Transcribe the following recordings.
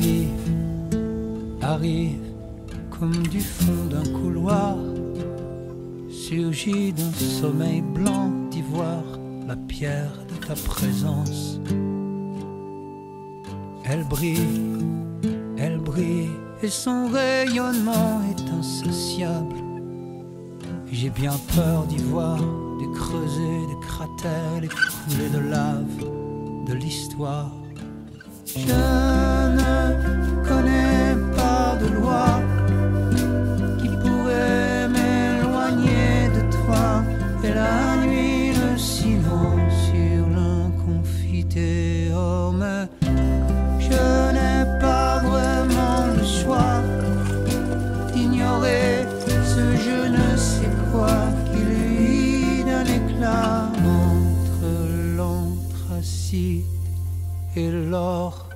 arrive, arrive comme du fond d'un couloir, surgit d'un sommeil blanc d'ivoire, la pierre de ta présence. Elle brille, elle brille, et son rayonnement est insociable. J'ai bien peur d'y voir des creusets, des cratères, les coulées de lave de l'histoire. Et la nuit, le silence sur l'inconfité. mais je n'ai pas vraiment le choix d'ignorer ce je ne sais quoi qui lui donne éclat entre l'anthracite et l'or.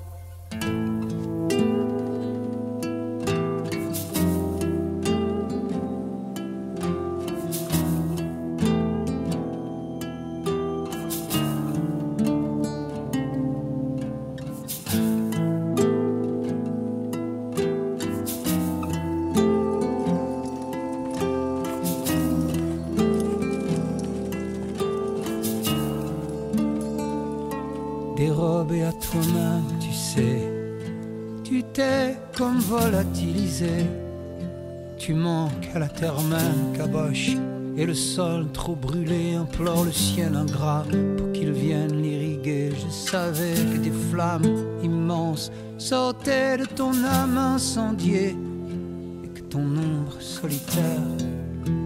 Dérobé à toi-même, tu sais. Tu t'es comme volatilisé. Tu manques à la terre même, caboche. Et le sol trop brûlé implore le ciel ingrat pour qu'il vienne l'irriguer. Je savais que des flammes immenses sortaient de ton âme incendiée et que ton ombre solitaire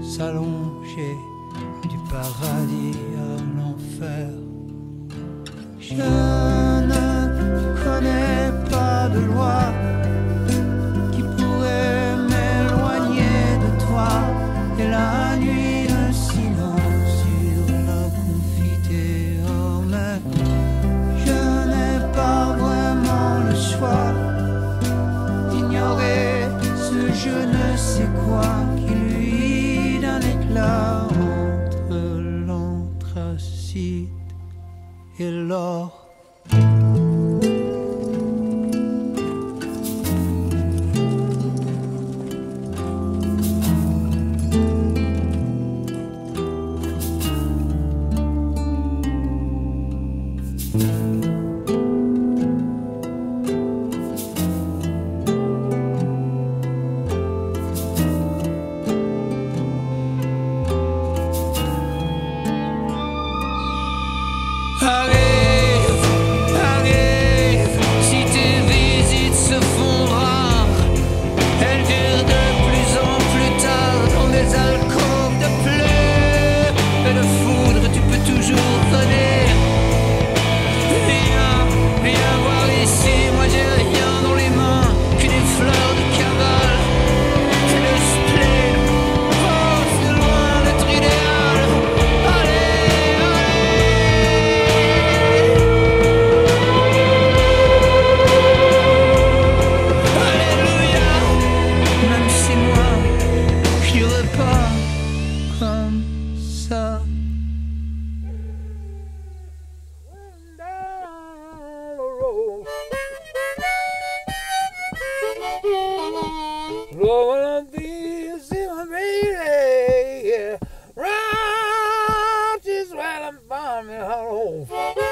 s'allongeait du paradis à l'enfer. Je de loi qui pourrait m'éloigner de toi. Et la nuit, le silence sur la confiteure. Mais je n'ai pas vraiment le choix d'ignorer ce je ne sais quoi I Tchau!